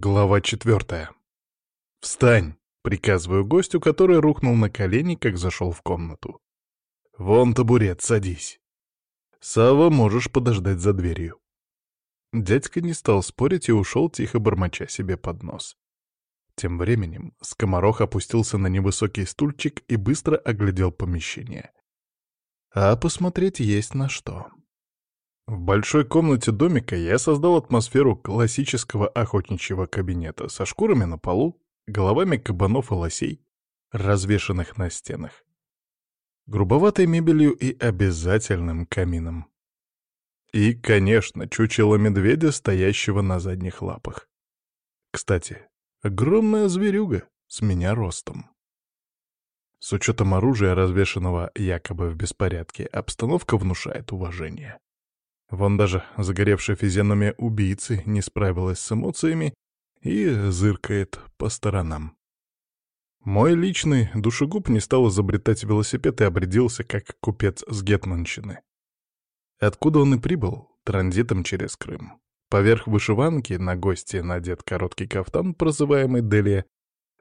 Глава четвертая. «Встань!» — приказываю гостю, который рухнул на колени, как зашел в комнату. «Вон табурет, садись. Сава, можешь подождать за дверью». Дядька не стал спорить и ушел, тихо бормоча себе под нос. Тем временем скоморох опустился на невысокий стульчик и быстро оглядел помещение. А посмотреть есть на что. В большой комнате домика я создал атмосферу классического охотничьего кабинета со шкурами на полу, головами кабанов и лосей, развешанных на стенах, грубоватой мебелью и обязательным камином. И, конечно, чучело медведя, стоящего на задних лапах. Кстати, огромная зверюга с меня ростом. С учетом оружия, развешанного якобы в беспорядке, обстановка внушает уважение. Вон даже загоревшая физиономия убийцы не справилась с эмоциями и зыркает по сторонам. Мой личный душегуб не стал изобретать велосипед и обрядился как купец с Гетманщины. Откуда он и прибыл? Транзитом через Крым. Поверх вышиванки на гости надет короткий кафтан, прозываемый Делия,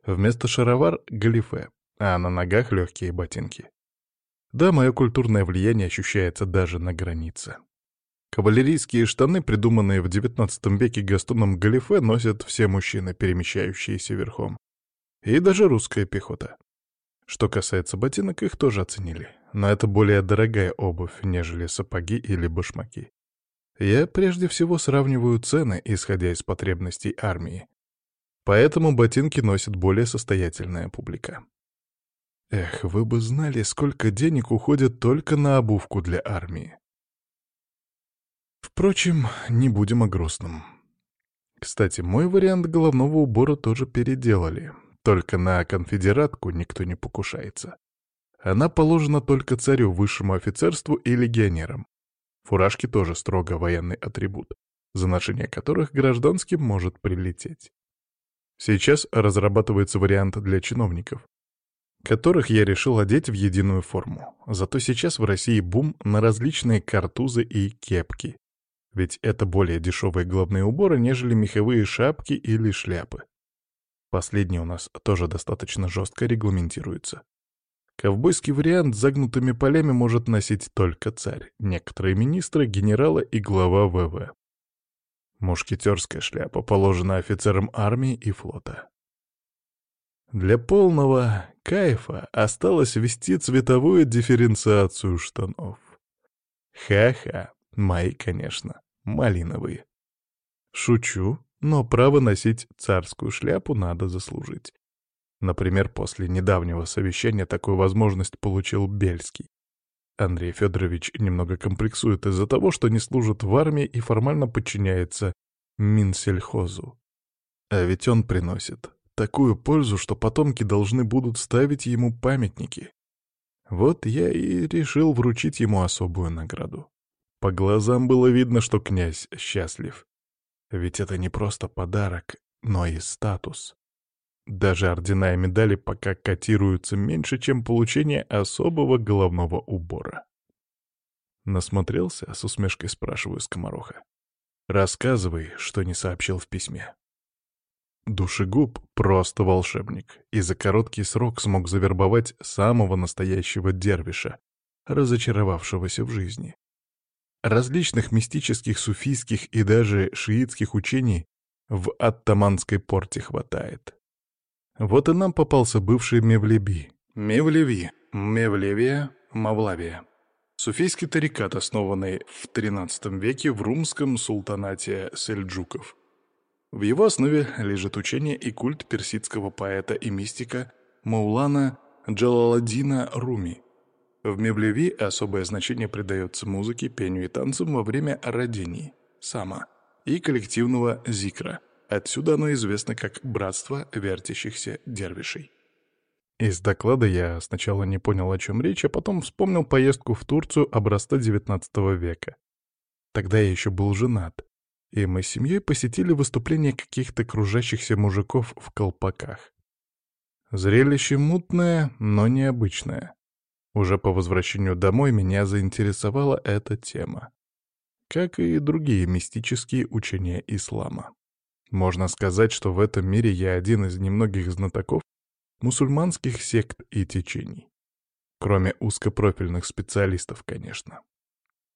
вместо шаровар — галифе, а на ногах легкие ботинки. Да, мое культурное влияние ощущается даже на границе. Кавалерийские штаны, придуманные в XIX веке Гастоном Галифе, носят все мужчины, перемещающиеся верхом. И даже русская пехота. Что касается ботинок, их тоже оценили. Но это более дорогая обувь, нежели сапоги или башмаки. Я прежде всего сравниваю цены, исходя из потребностей армии. Поэтому ботинки носит более состоятельная публика. Эх, вы бы знали, сколько денег уходит только на обувку для армии. Впрочем, не будем о грустном. Кстати, мой вариант головного убора тоже переделали. Только на конфедератку никто не покушается. Она положена только царю, высшему офицерству и легионерам. Фуражки тоже строго военный атрибут, за ношение которых гражданским может прилететь. Сейчас разрабатывается вариант для чиновников, которых я решил одеть в единую форму. Зато сейчас в России бум на различные картузы и кепки. Ведь это более дешевые головные уборы, нежели меховые шапки или шляпы. Последний у нас тоже достаточно жестко регламентируется. Ковбойский вариант с загнутыми полями может носить только царь, некоторые министры, генералы и глава ВВ. Мушкетерская шляпа положена офицерам армии и флота. Для полного кайфа осталось ввести цветовую дифференциацию штанов. Ха-ха, мои, конечно малиновые. Шучу, но право носить царскую шляпу надо заслужить. Например, после недавнего совещания такую возможность получил Бельский. Андрей Федорович немного комплексует из-за того, что не служит в армии и формально подчиняется Минсельхозу. А ведь он приносит такую пользу, что потомки должны будут ставить ему памятники. Вот я и решил вручить ему особую награду. По глазам было видно, что князь счастлив. Ведь это не просто подарок, но и статус. Даже ордена и медали пока котируются меньше, чем получение особого головного убора. Насмотрелся, с усмешкой спрашиваю скомороха. Рассказывай, что не сообщил в письме. Душегуб — просто волшебник, и за короткий срок смог завербовать самого настоящего дервиша, разочаровавшегося в жизни. Различных мистических, суфийских и даже шиитских учений в Оттаманской порте хватает. Вот и нам попался бывший Мевлеби. Мевлеви, Мевлевия, Мавлавия. Суфийский тарикат, основанный в XIII веке в румском султанате сельджуков. В его основе лежит учение и культ персидского поэта и мистика Маулана Джалаладдина Руми – в Меблеви особое значение придается музыке, пению и танцам во время родений, сама, и коллективного зикра. Отсюда оно известно как «братство вертящихся дервишей». Из доклада я сначала не понял, о чем речь, а потом вспомнил поездку в Турцию образца XIX века. Тогда я еще был женат, и мы с семьей посетили выступление каких-то кружащихся мужиков в колпаках. Зрелище мутное, но необычное. Уже по возвращению домой меня заинтересовала эта тема, как и другие мистические учения ислама. Можно сказать, что в этом мире я один из немногих знатоков мусульманских сект и течений. Кроме узкопрофильных специалистов, конечно.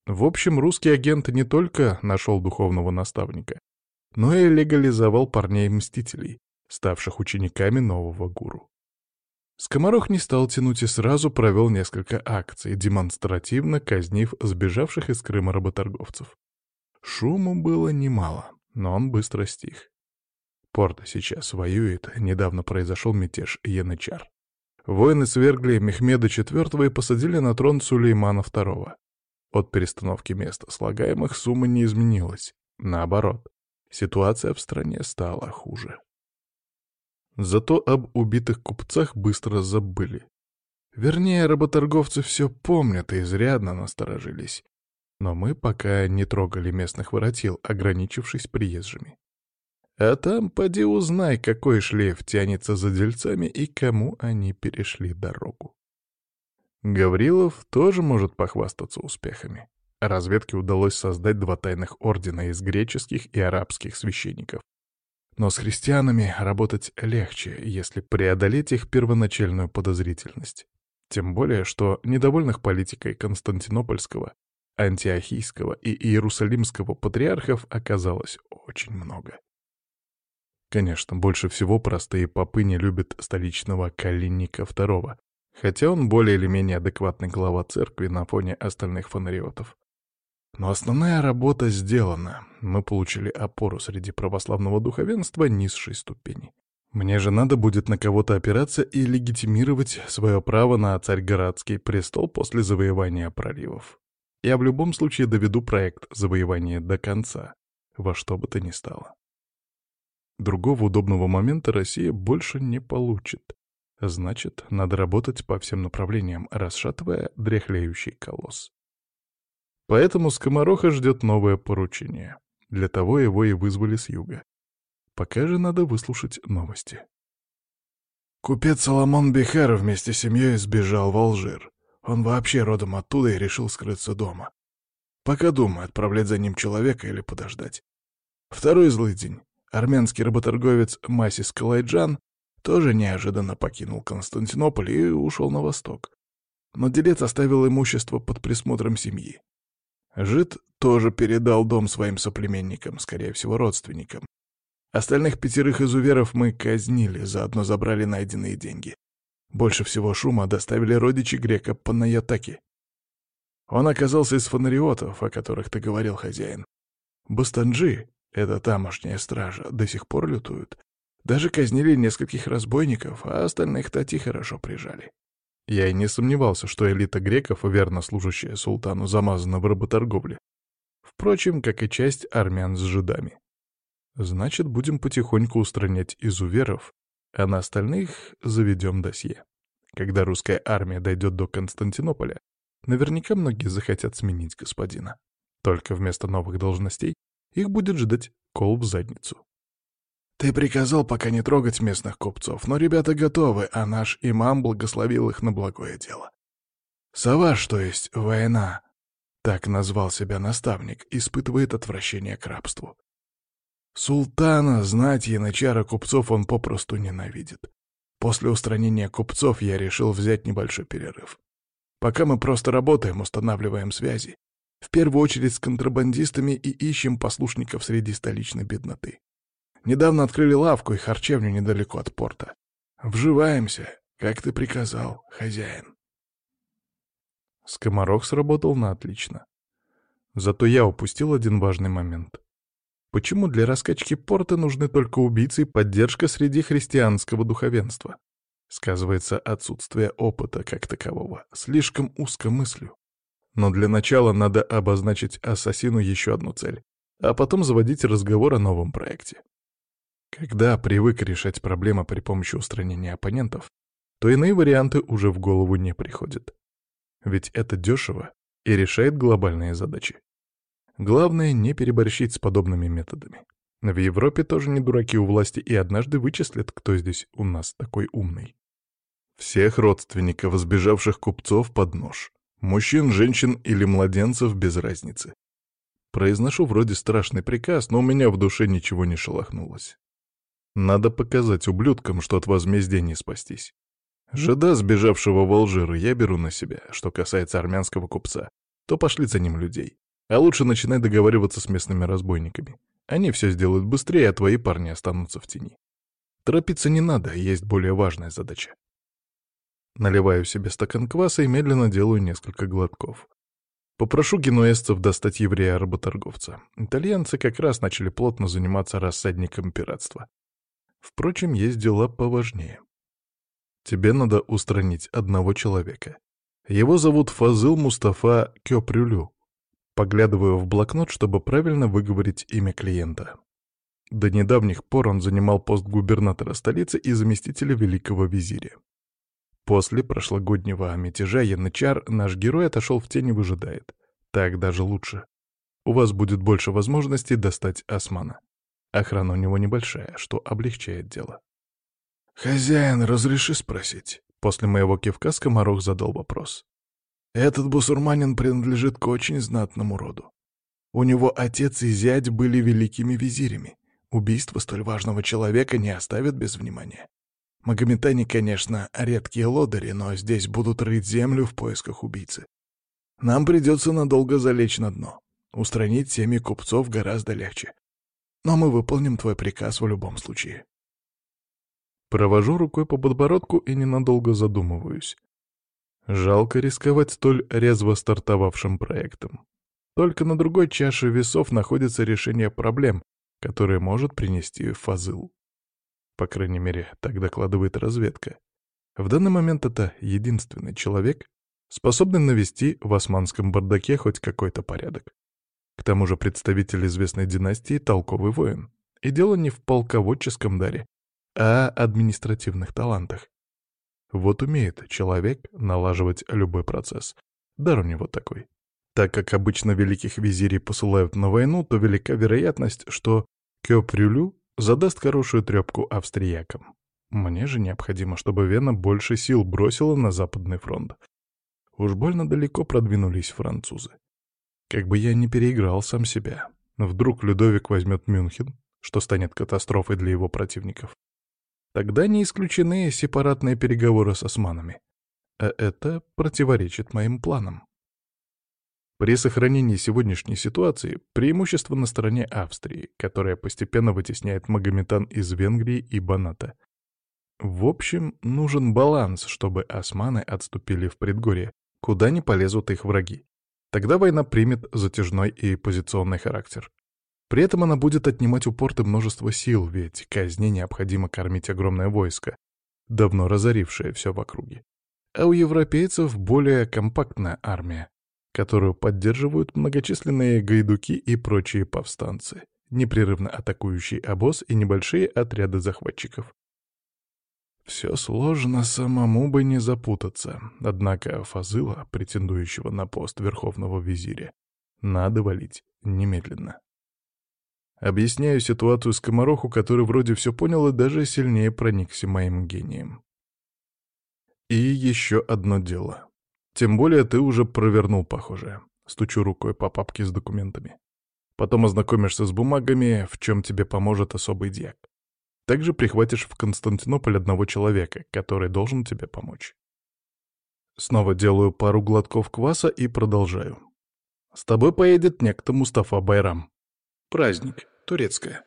В общем, русский агент не только нашел духовного наставника, но и легализовал парней-мстителей, ставших учениками нового гуру. Скоморох не стал тянуть и сразу провел несколько акций, демонстративно казнив сбежавших из Крыма работорговцев. Шуму было немало, но он быстро стих. Порта сейчас воюет, недавно произошел мятеж Янычар. Воины свергли Мехмеда IV и посадили на трон Сулеймана II. От перестановки мест слагаемых сумма не изменилась. Наоборот, ситуация в стране стала хуже. Зато об убитых купцах быстро забыли. Вернее, работорговцы все помнят и изрядно насторожились. Но мы пока не трогали местных воротил, ограничившись приезжими. А там поди узнай, какой шлейф тянется за дельцами и кому они перешли дорогу. Гаврилов тоже может похвастаться успехами. Разведке удалось создать два тайных ордена из греческих и арабских священников. Но с христианами работать легче, если преодолеть их первоначальную подозрительность. Тем более, что недовольных политикой Константинопольского, Антиохийского и Иерусалимского патриархов оказалось очень много. Конечно, больше всего простые попы не любят столичного Калинника II, хотя он более или менее адекватный глава церкви на фоне остальных фонариотов. Но основная работа сделана. Мы получили опору среди православного духовенства низшей ступени. Мне же надо будет на кого-то опираться и легитимировать свое право на царьградский престол после завоевания проливов. Я в любом случае доведу проект завоевания до конца, во что бы то ни стало. Другого удобного момента Россия больше не получит. Значит, надо работать по всем направлениям, расшатывая дряхлеющий колосс. Поэтому скомороха ждет новое поручение. Для того его и вызвали с юга. Пока же надо выслушать новости. Купец Соломон Бихар вместе с семьей сбежал в Алжир. Он вообще родом оттуда и решил скрыться дома. Пока думаю, отправлять за ним человека или подождать. Второй злый день. Армянский работорговец Масис Калайджан тоже неожиданно покинул Константинополь и ушел на восток. Но делец оставил имущество под присмотром семьи. Жид тоже передал дом своим соплеменникам, скорее всего, родственникам. Остальных пятерых изуверов мы казнили, заодно забрали найденные деньги. Больше всего шума доставили родичи грека Панайотаки. Он оказался из фонариотов, о которых ты говорил, хозяин. Бастанджи, эта тамошняя стража, до сих пор лютуют. Даже казнили нескольких разбойников, а остальных тати хорошо прижали. Я и не сомневался, что элита греков, верно служащая султану, замазана в работорговле. Впрочем, как и часть армян с жидами. Значит, будем потихоньку устранять изуверов, а на остальных заведем досье. Когда русская армия дойдет до Константинополя, наверняка многие захотят сменить господина. Только вместо новых должностей их будет ждать кол в задницу. Ты приказал пока не трогать местных купцов, но ребята готовы, а наш имам благословил их на благое дело. Саваш, то есть война, так назвал себя наставник, испытывает отвращение к рабству. Султана, знать янычара купцов он попросту ненавидит. После устранения купцов я решил взять небольшой перерыв. Пока мы просто работаем, устанавливаем связи, в первую очередь с контрабандистами и ищем послушников среди столичной бедноты. Недавно открыли лавку и харчевню недалеко от порта. Вживаемся, как ты приказал, хозяин. Скоморох сработал на отлично. Зато я упустил один важный момент. Почему для раскачки порта нужны только убийцы и поддержка среди христианского духовенства? Сказывается отсутствие опыта как такового. Слишком узко мыслю. Но для начала надо обозначить ассасину еще одну цель, а потом заводить разговор о новом проекте. Когда привык решать проблемы при помощи устранения оппонентов, то иные варианты уже в голову не приходят. Ведь это дешево и решает глобальные задачи. Главное — не переборщить с подобными методами. В Европе тоже не дураки у власти и однажды вычислят, кто здесь у нас такой умный. Всех родственников сбежавших купцов под нож. Мужчин, женщин или младенцев без разницы. Произношу вроде страшный приказ, но у меня в душе ничего не шелохнулось. Надо показать ублюдкам, что от возмездия не спастись. Жида, сбежавшего в Алжир, я беру на себя. Что касается армянского купца, то пошли за ним людей. А лучше начинай договариваться с местными разбойниками. Они все сделают быстрее, а твои парни останутся в тени. Торопиться не надо, есть более важная задача. Наливаю себе стакан кваса и медленно делаю несколько глотков. Попрошу генуэзцев достать еврея-работорговца. Итальянцы как раз начали плотно заниматься рассадником пиратства. Впрочем, есть дела поважнее. Тебе надо устранить одного человека. Его зовут Фазыл Мустафа Кёпрюлю. Поглядываю в блокнот, чтобы правильно выговорить имя клиента. До недавних пор он занимал пост губернатора столицы и заместителя великого визиря. После прошлогоднего мятежа Янычар наш герой отошел в тень и выжидает. Так даже лучше. У вас будет больше возможностей достать Османа. Охрана у него небольшая, что облегчает дело. «Хозяин, разреши спросить?» После моего кивка скоморох задал вопрос. «Этот бусурманин принадлежит к очень знатному роду. У него отец и зять были великими визирями. Убийство столь важного человека не оставят без внимания. Магометане, конечно, редкие лодыри, но здесь будут рыть землю в поисках убийцы. Нам придется надолго залечь на дно. Устранить семьи купцов гораздо легче. Но мы выполним твой приказ в любом случае. Провожу рукой по подбородку и ненадолго задумываюсь. Жалко рисковать столь резво стартовавшим проектом. Только на другой чаше весов находится решение проблем, которые может принести Фазыл. По крайней мере, так докладывает разведка. В данный момент это единственный человек, способный навести в османском бардаке хоть какой-то порядок. К тому же представитель известной династии — толковый воин. И дело не в полководческом даре, а административных талантах. Вот умеет человек налаживать любой процесс. Дар у него такой. Так как обычно великих визирей посылают на войну, то велика вероятность, что Кёпрюлю задаст хорошую трёпку австриякам. Мне же необходимо, чтобы Вена больше сил бросила на Западный фронт. Уж больно далеко продвинулись французы. Как бы я не переиграл сам себя. Вдруг Людовик возьмет Мюнхен, что станет катастрофой для его противников. Тогда не исключены сепаратные переговоры с османами. А это противоречит моим планам. При сохранении сегодняшней ситуации преимущество на стороне Австрии, которая постепенно вытесняет Магометан из Венгрии и Баната. В общем, нужен баланс, чтобы османы отступили в предгорье, куда не полезут их враги. Тогда война примет затяжной и позиционный характер. При этом она будет отнимать у порты множество сил, ведь казни необходимо кормить огромное войско, давно разорившее все в округе. А у европейцев более компактная армия, которую поддерживают многочисленные гайдуки и прочие повстанцы, непрерывно атакующий обоз и небольшие отряды захватчиков. Все сложно, самому бы не запутаться. Однако Фазыла, претендующего на пост верховного визиря, надо валить немедленно. Объясняю ситуацию скомороху, который вроде все понял и даже сильнее проникся моим гением. И еще одно дело. Тем более ты уже провернул похожее. Стучу рукой по папке с документами. Потом ознакомишься с бумагами, в чем тебе поможет особый дьяк. Также прихватишь в Константинополь одного человека, который должен тебе помочь. Снова делаю пару глотков кваса и продолжаю. С тобой поедет некто Мустафа Байрам. Праздник турецкая.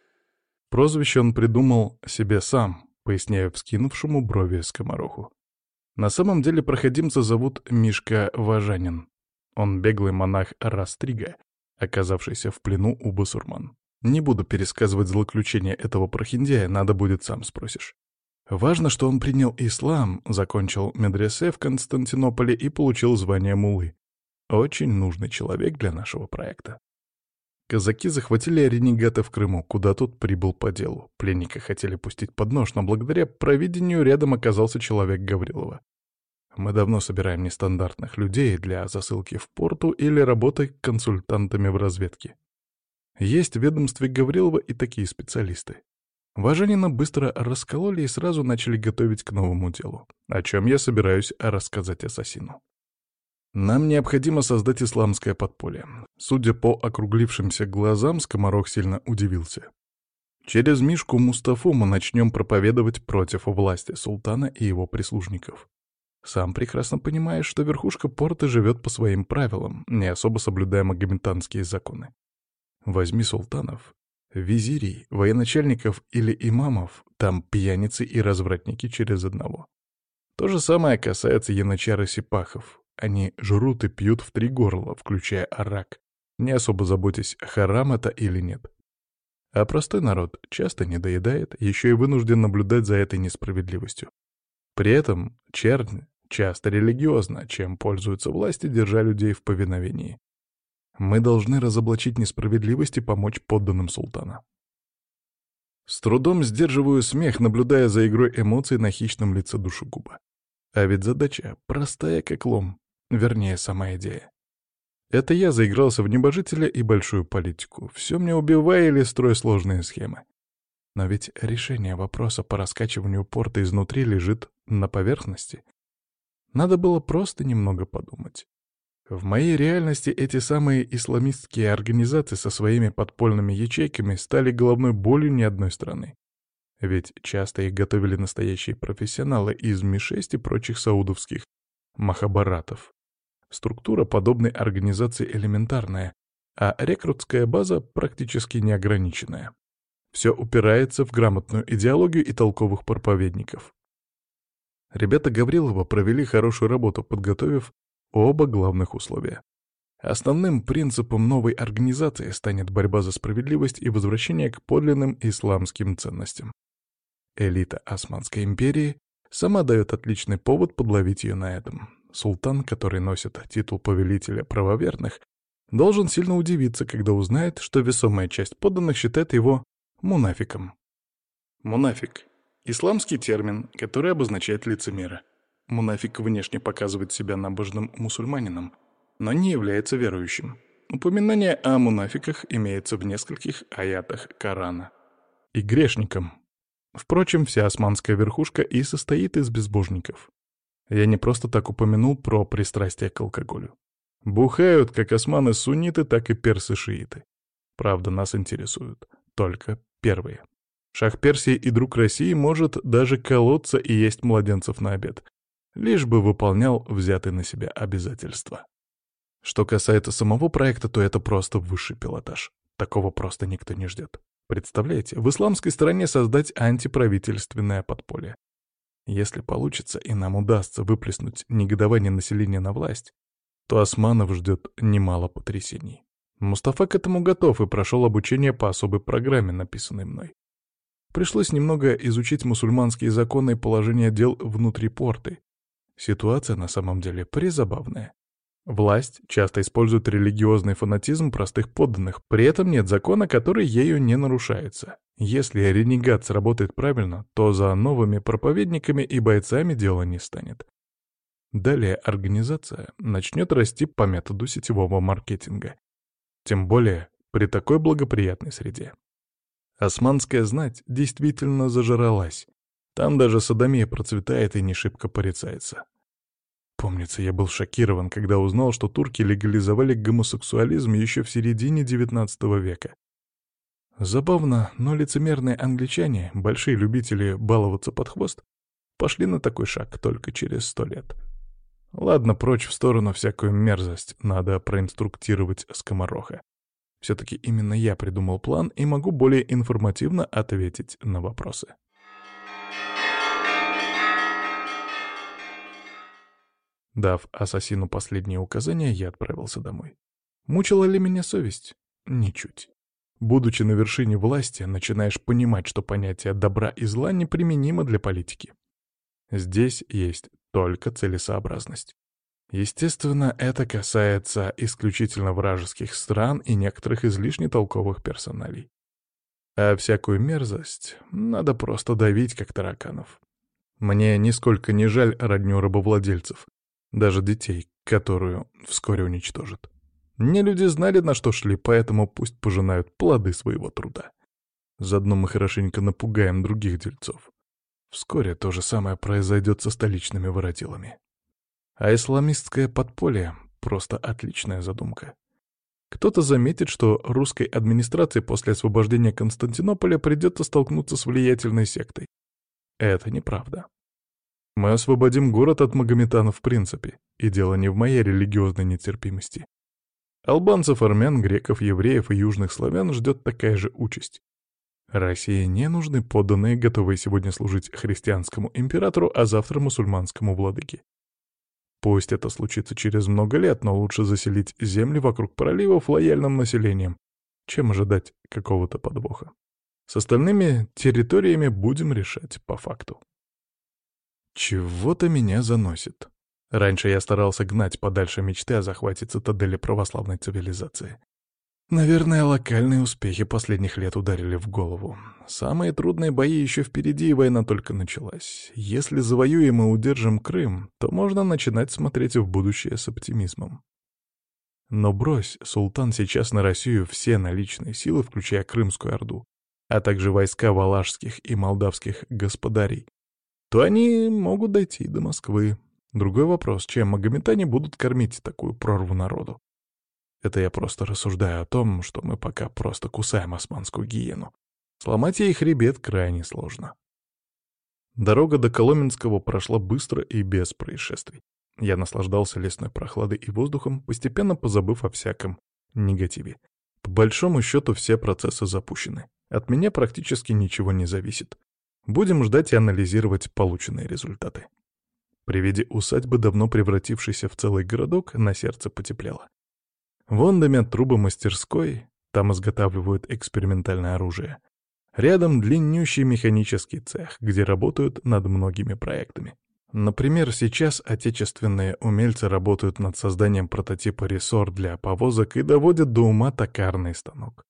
Прозвище он придумал себе сам, поясняю вскинувшему брови скомороху. На самом деле проходимца зовут Мишка Важанин. Он беглый монах Растрига, оказавшийся в плену у басурман. Не буду пересказывать злоключения этого прохиндея, надо будет сам спросишь. Важно, что он принял ислам, закончил медресе в Константинополе и получил звание мулы. Очень нужный человек для нашего проекта. Казаки захватили ренегата в Крыму, куда тот прибыл по делу. Пленника хотели пустить под нож, но благодаря провидению рядом оказался человек Гаврилова. Мы давно собираем нестандартных людей для засылки в порту или работы консультантами в разведке. Есть в ведомстве Гаврилова и такие специалисты. Важанина быстро раскололи и сразу начали готовить к новому делу, о чем я собираюсь рассказать ассасину. Нам необходимо создать исламское подполье. Судя по округлившимся глазам, скоморох сильно удивился. Через Мишку Мустафу мы начнем проповедовать против власти султана и его прислужников. Сам прекрасно понимаешь, что верхушка порта живет по своим правилам, не особо соблюдая магометанские законы. Возьми султанов, визирей, военачальников или имамов, там пьяницы и развратники через одного. То же самое касается янычар и сипахов. Они жрут и пьют в три горла, включая арак, не особо заботясь, харам это или нет. А простой народ часто не доедает, еще и вынужден наблюдать за этой несправедливостью. При этом чернь часто религиозна, чем пользуются власти, держа людей в повиновении. Мы должны разоблачить несправедливость и помочь подданным султана. С трудом сдерживаю смех, наблюдая за игрой эмоций на хищном лице душегуба. А ведь задача простая как лом, вернее, сама идея. Это я заигрался в небожителя и большую политику. Все мне убивая или строй сложные схемы. Но ведь решение вопроса по раскачиванию порта изнутри лежит на поверхности. Надо было просто немного подумать. В моей реальности эти самые исламистские организации со своими подпольными ячейками стали головной болью ни одной страны. Ведь часто их готовили настоящие профессионалы из Ми-6 и прочих саудовских махабаратов. Структура подобной организации элементарная, а рекрутская база практически неограниченная. Все упирается в грамотную идеологию и толковых проповедников. Ребята Гаврилова провели хорошую работу, подготовив Оба главных условия. Основным принципом новой организации станет борьба за справедливость и возвращение к подлинным исламским ценностям. Элита Османской империи сама дает отличный повод подловить ее на этом. Султан, который носит титул повелителя правоверных, должен сильно удивиться, когда узнает, что весомая часть подданных считает его мунафиком. Мунафик — исламский термин, который обозначает лицемера. Мунафик внешне показывает себя набожным мусульманином, но не является верующим. Упоминание о мунафиках имеется в нескольких аятах Корана. И грешником. Впрочем, вся османская верхушка и состоит из безбожников. Я не просто так упомянул про пристрастие к алкоголю. Бухают как османы-сунниты, так и персы-шииты. Правда, нас интересуют только первые. Шах Персии и друг России может даже колоться и есть младенцев на обед, лишь бы выполнял взятые на себя обязательства. Что касается самого проекта, то это просто высший пилотаж. Такого просто никто не ждет. Представляете, в исламской стране создать антиправительственное подполье. Если получится и нам удастся выплеснуть негодование населения на власть, то османов ждет немало потрясений. Мустафа к этому готов и прошел обучение по особой программе, написанной мной. Пришлось немного изучить мусульманские законы и положение дел внутри порты, Ситуация на самом деле призабавная. Власть часто использует религиозный фанатизм простых подданных, при этом нет закона, который ею не нарушается. Если ренегат сработает правильно, то за новыми проповедниками и бойцами дело не станет. Далее организация начнет расти по методу сетевого маркетинга. Тем более при такой благоприятной среде. Османская знать действительно зажралась. Там даже садомия процветает и не шибко порицается. Помнится, я был шокирован, когда узнал, что турки легализовали гомосексуализм еще в середине XIX века. Забавно, но лицемерные англичане, большие любители баловаться под хвост, пошли на такой шаг только через сто лет. Ладно, прочь в сторону всякую мерзость, надо проинструктировать скомороха. Все-таки именно я придумал план и могу более информативно ответить на вопросы. Дав ассасину последние указания, я отправился домой. Мучила ли меня совесть? Ничуть. Будучи на вершине власти, начинаешь понимать, что понятие добра и зла неприменимо для политики. Здесь есть только целесообразность. Естественно, это касается исключительно вражеских стран и некоторых излишне толковых персоналей. А всякую мерзость надо просто давить, как тараканов. Мне нисколько не жаль родню рабовладельцев, даже детей, которую вскоре уничтожат. Не люди знали, на что шли, поэтому пусть пожинают плоды своего труда. Заодно мы хорошенько напугаем других дельцов. Вскоре то же самое произойдет со столичными воротилами. А исламистское подполье просто отличная задумка. Кто-то заметит, что русской администрации после освобождения Константинополя придется столкнуться с влиятельной сектой. Это неправда. Мы освободим город от магометанов в принципе, и дело не в моей религиозной нетерпимости. Албанцев, армян, греков, евреев и южных славян ждет такая же участь. России не нужны подданные, готовые сегодня служить христианскому императору, а завтра мусульманскому владыке. Пусть это случится через много лет, но лучше заселить земли вокруг проливов лояльным населением, чем ожидать какого-то подвоха. С остальными территориями будем решать по факту. Чего-то меня заносит. Раньше я старался гнать подальше мечты о захвате цитадели православной цивилизации. Наверное, локальные успехи последних лет ударили в голову. Самые трудные бои еще впереди, и война только началась. Если завоюем и удержим Крым, то можно начинать смотреть в будущее с оптимизмом. Но брось, султан сейчас на Россию все наличные силы, включая Крымскую Орду, а также войска валашских и молдавских господарей, то они могут дойти до Москвы. Другой вопрос, чем магометане будут кормить такую прорву народу? Это я просто рассуждаю о том, что мы пока просто кусаем османскую гиену. Сломать ей хребет крайне сложно. Дорога до Коломенского прошла быстро и без происшествий. Я наслаждался лесной прохладой и воздухом, постепенно позабыв о всяком негативе. По большому счету все процессы запущены. От меня практически ничего не зависит. Будем ждать и анализировать полученные результаты. При виде усадьбы, давно превратившейся в целый городок, на сердце потеплело. Вон дымят трубы мастерской, там изготавливают экспериментальное оружие. Рядом длиннющий механический цех, где работают над многими проектами. Например, сейчас отечественные умельцы работают над созданием прототипа рессор для повозок и доводят до ума токарный станок.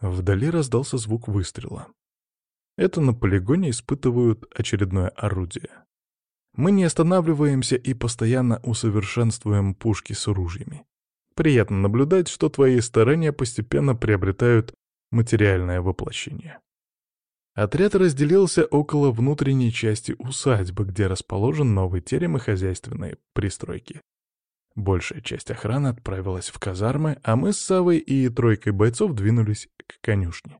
Вдали раздался звук выстрела. Это на полигоне испытывают очередное орудие. Мы не останавливаемся и постоянно усовершенствуем пушки с оружиями. Приятно наблюдать, что твои старания постепенно приобретают материальное воплощение. Отряд разделился около внутренней части усадьбы, где расположен новый терем и хозяйственные пристройки. Большая часть охраны отправилась в казармы, а мы с Савой и тройкой бойцов двинулись к конюшне.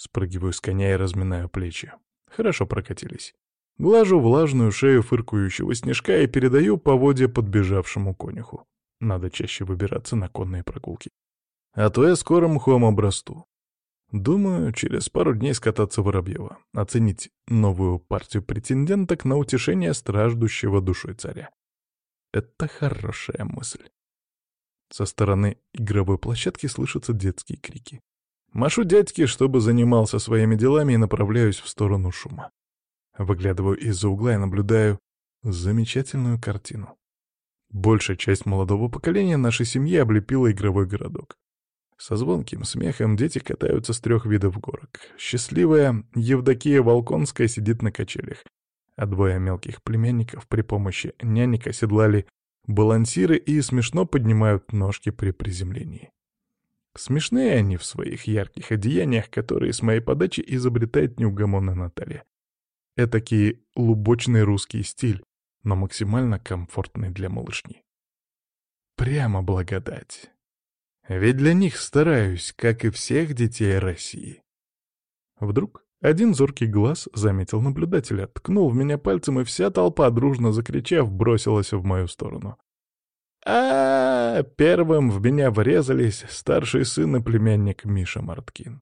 Спрыгиваю с коня и разминаю плечи. Хорошо прокатились. Глажу влажную шею фыркающего снежка и передаю поводья подбежавшему конюху. Надо чаще выбираться на конные прогулки. А то я скоро мхом обрасту. Думаю, через пару дней скататься Воробьева, оценить новую партию претенденток на утешение страждущего душой царя. Это хорошая мысль. Со стороны игровой площадки слышатся детские крики. Машу дядьке, чтобы занимался своими делами, и направляюсь в сторону шума. Выглядываю из-за угла и наблюдаю замечательную картину. Большая часть молодого поколения нашей семьи облепила игровой городок. Со звонким смехом дети катаются с трех видов горок. Счастливая Евдокия Волконская сидит на качелях, а двое мелких племянников при помощи нянек оседлали балансиры и смешно поднимают ножки при приземлении. Смешные они в своих ярких одеяниях, которые с моей подачи изобретает неугомонная Наталья. Этакий лубочный русский стиль, но максимально комфортный для малышни. Прямо благодать. Ведь для них стараюсь, как и всех детей России. Вдруг один зоркий глаз заметил наблюдателя, ткнул в меня пальцем, и вся толпа, дружно закричав, бросилась в мою сторону. А, Первым в меня врезались старший сын и племянник Миша Марткин.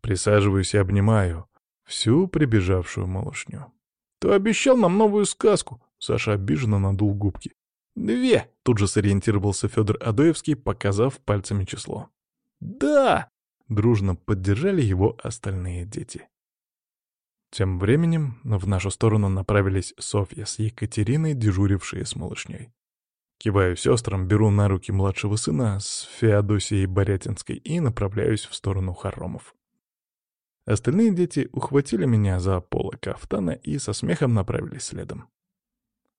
Присаживаюсь и обнимаю всю прибежавшую малышню. «Ты обещал нам новую сказку!» Саша обиженно надул губки. «Две!» — тут же сориентировался Федор Адоевский, показав пальцами число. «Да!» — дружно поддержали его остальные дети. Тем временем в нашу сторону направились Софья с Екатериной, дежурившие с малышней. Киваю сестрам, беру на руки младшего сына с Феодосией Борятинской и направляюсь в сторону хоромов. Остальные дети ухватили меня за поло кафтана и со смехом направились следом.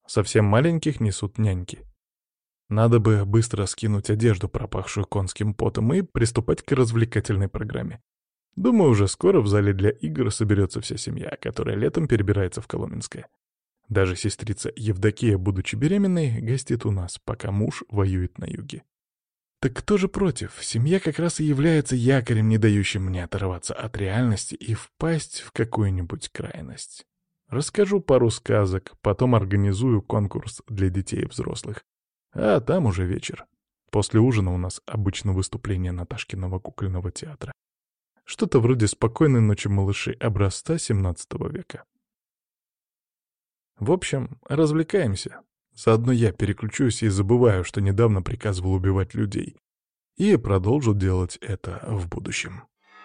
Совсем маленьких несут няньки. Надо бы быстро скинуть одежду, пропахшую конским потом, и приступать к развлекательной программе. Думаю, уже скоро в зале для игр соберется вся семья, которая летом перебирается в Коломенское. Даже сестрица Евдокия, будучи беременной, гостит у нас, пока муж воюет на юге. Так кто же против? Семья как раз и является якорем, не дающим мне оторваться от реальности и впасть в какую-нибудь крайность. Расскажу пару сказок, потом организую конкурс для детей и взрослых. А там уже вечер. После ужина у нас обычно выступление Наташкиного кукольного театра. Что-то вроде «Спокойной ночи, малыши» образца 17 века. В общем, развлекаемся. Заодно я переключусь и забываю, что недавно приказывал убивать людей. И продолжу делать это в будущем.